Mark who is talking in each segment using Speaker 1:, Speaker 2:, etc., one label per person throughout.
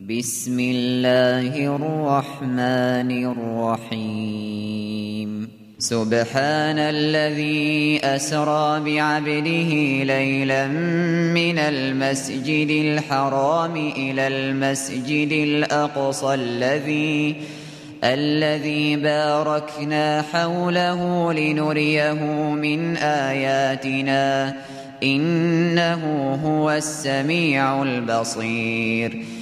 Speaker 1: بسم اللہ الرحمن الرحیم سبحان الذي أسرى بعبده ليلا من المسجد الحرام إلى المسجد الأقصى الذي الذي باركنا حوله لنريه من آياتنا. إنه هو السميع البصير.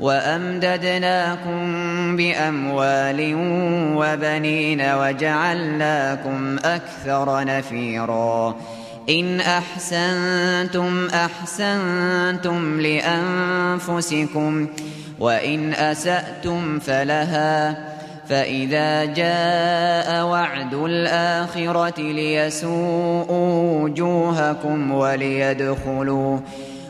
Speaker 1: وَأَمْدَدْنَاكُمْ بِأَمْوَالٍ وَبَنِينَ وَجَعَلْنَاكُمْ أَكْثَرَ نَفِيرًا إِنْ أَحْسَنْتُمْ أَحْسَنْتُمْ لِأَنفُسِكُمْ وَإِنْ أَسَأْتُمْ فَلَهَا فَإِذَا جَاءَ وَعْدُ الْآخِرَةِ لِيَسُوءُوا وُجُوهَكُمْ وَلِيَدْخُلُوا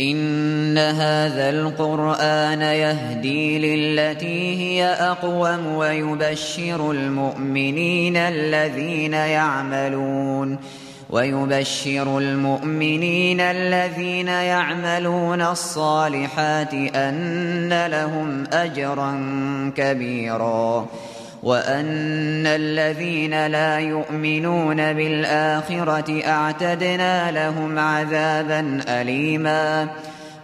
Speaker 1: إن هذا القرآن يهدي للتي هي أقوم ويبشر المؤمنين الذين يعملون ويبشر المؤمنين الذين يعملون الصالحات أن لهم أجرا كبيرا وأن الذين لا يؤمنون بالآخرة أعتدنا لهم عذابا أليما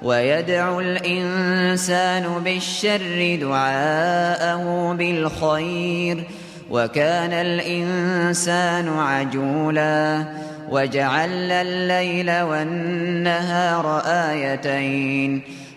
Speaker 1: ويدعو الإنسان بالشر دعاءه بالخير وكان الإنسان عجولا وجعل الليل والنهار آيتين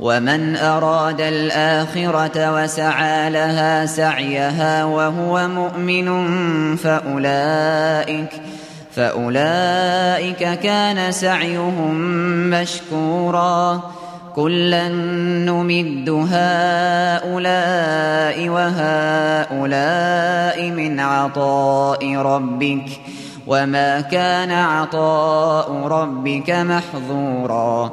Speaker 1: ومن أراد الآخرة وسعى لها سعيها وهو مؤمن فأولئك فأولئك كان سعيهم مشكورا. كلا نمد هؤلاء وهؤلاء من عطاء ربك وما كان عطاء ربك محظوراً.